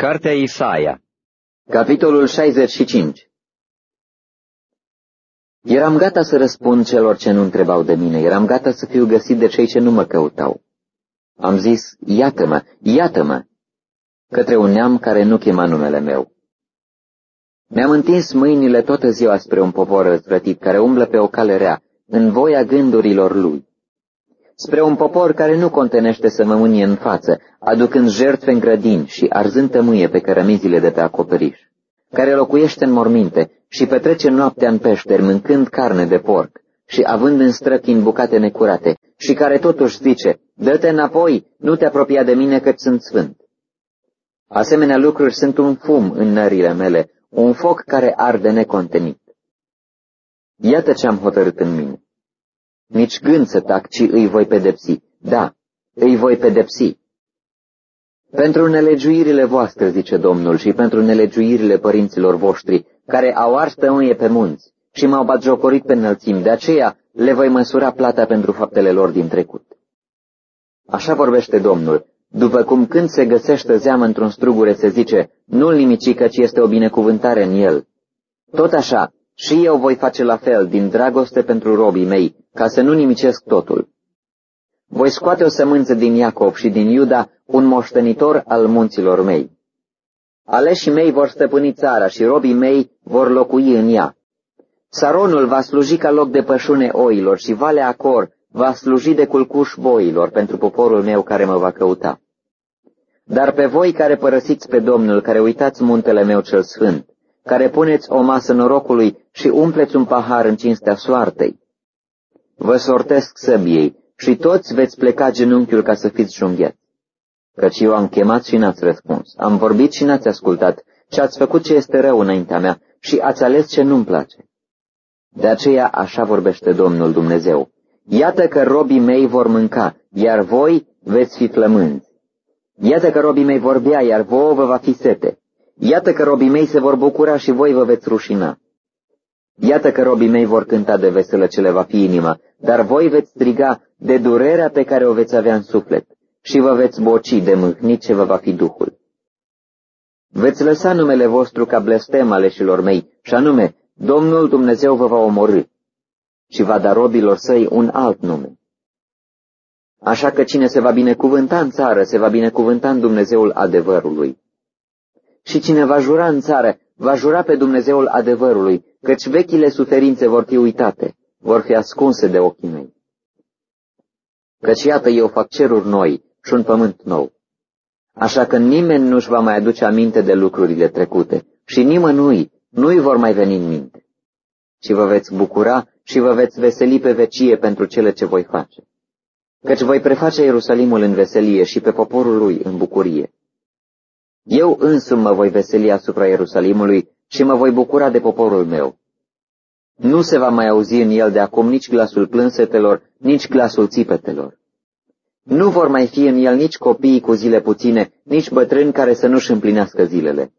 Cartea Isaia Capitolul 65 Eram gata să răspund celor ce nu întrebau de mine, eram gata să fiu găsit de cei ce nu mă căutau. Am zis, iată-mă, iată-mă, către un neam care nu chema numele meu. Mi-am întins mâinile toată ziua spre un popor răzvrătit care umblă pe o cale rea, în voia gândurilor lui spre un popor care nu contenește să mă mânie în față, aducând jertfe în grădini și arzând tămâie pe cărămizile de pe acoperiș, care locuiește în morminte și petrece noaptea în peșteri mâncând carne de porc și având în străchini bucate necurate, și care totuși zice, dă-te înapoi, nu te apropia de mine că sunt sfânt. Asemenea lucruri sunt un fum în nările mele, un foc care arde necontenit. Iată ce am hotărât în mine nici gând să tac, ci îi voi pedepsi. Da, îi voi pedepsi. Pentru nelegiuirile voastre, zice Domnul, și pentru nelegiuirile părinților voștri, care au ars tămâie pe munți și m-au batjocorit pe înălțim, de aceea le voi măsura plata pentru faptele lor din trecut. Așa vorbește Domnul, după cum când se găsește zeamă într-un strugure se zice, nu-l nimici căci este o binecuvântare în el. Tot așa, și eu voi face la fel, din dragoste pentru robii mei, ca să nu nimicesc totul. Voi scoate o sămânță din Iacob și din Iuda, un moștenitor al munților mei. Aleșii mei vor stăpâni țara și robii mei vor locui în ea. Saronul va sluji ca loc de pășune oilor și Valea Acor va sluji de culcuș boilor pentru poporul meu care mă va căuta. Dar pe voi care părăsiți pe Domnul, care uitați muntele meu cel sfânt, care puneți o masă norocului și umpleți un pahar în cinstea soartei. Vă sortesc săbiei și toți veți pleca genunchiul ca să fiți junghiați. Căci eu am chemat și n-ați răspuns, am vorbit și n-ați ascultat, și ați făcut ce este rău înaintea mea și ați ales ce nu-mi place. De aceea așa vorbește Domnul Dumnezeu. Iată că robii mei vor mânca, iar voi veți fi flămânzi. Iată că robii mei vor bea, iar vouă vă va fi sete. Iată că robii mei se vor bucura și voi vă veți rușina. Iată că robii mei vor cânta de veselă ce le va fi inima, dar voi veți striga de durerea pe care o veți avea în suflet și vă veți boci de mâhnit ce vă va fi Duhul. Veți lăsa numele vostru ca blestem aleșilor mei, și anume, Domnul Dumnezeu vă va omorâ și va da robilor săi un alt nume. Așa că cine se va binecuvânta în țară, se va binecuvânta în Dumnezeul adevărului. Și cine va jura în țară, va jura pe Dumnezeul adevărului, căci vechile suferințe vor fi uitate, vor fi ascunse de ochii mei. Căci iată eu fac ceruri noi și un pământ nou. Așa că nimeni nu-și va mai aduce aminte de lucrurile trecute și nimănui nu-i vor mai veni în minte. Și vă veți bucura și vă veți veseli pe vecie pentru cele ce voi face. Căci voi preface Ierusalimul în veselie și pe poporul lui în bucurie. Eu însumi mă voi veseli asupra Ierusalimului și mă voi bucura de poporul meu. Nu se va mai auzi în el de acum nici glasul plânsetelor, nici glasul țipetelor. Nu vor mai fi în el nici copiii cu zile puține, nici bătrâni care să nu-și împlinească zilele.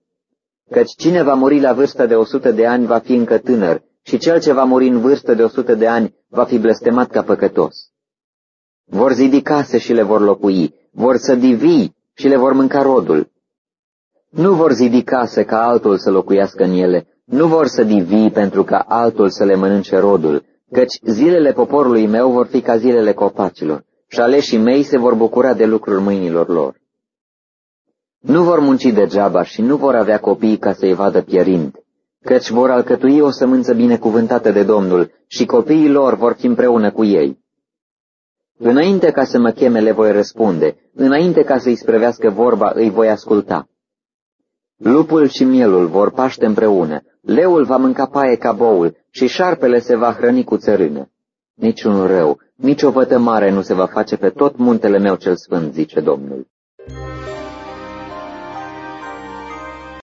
Căci cine va muri la vârsta de o sută de ani va fi încă tânăr, și cel ce va muri în vârstă de o sută de ani va fi blestemat ca păcătos. Vor zidi case și le vor locui, vor sădi vii și le vor mânca rodul, nu vor zidi case ca altul să locuiască în ele, nu vor să divii pentru ca altul să le mănânce rodul, căci zilele poporului meu vor fi ca zilele copacilor și aleșii mei se vor bucura de lucruri mâinilor lor. Nu vor munci degeaba și nu vor avea copii ca să-i vadă pierind, căci vor alcătui o sămânță binecuvântată de Domnul și copiii lor vor fi împreună cu ei. Înainte ca să mă cheme le voi răspunde, înainte ca să-i sprevească vorba îi voi asculta. Lupul și mielul vor paște împreună, leul va mânca paie ca boul și șarpele se va hrăni cu țărână. Niciun rău, nici o vătămare nu se va face pe tot muntele meu cel sfânt, zice Domnul.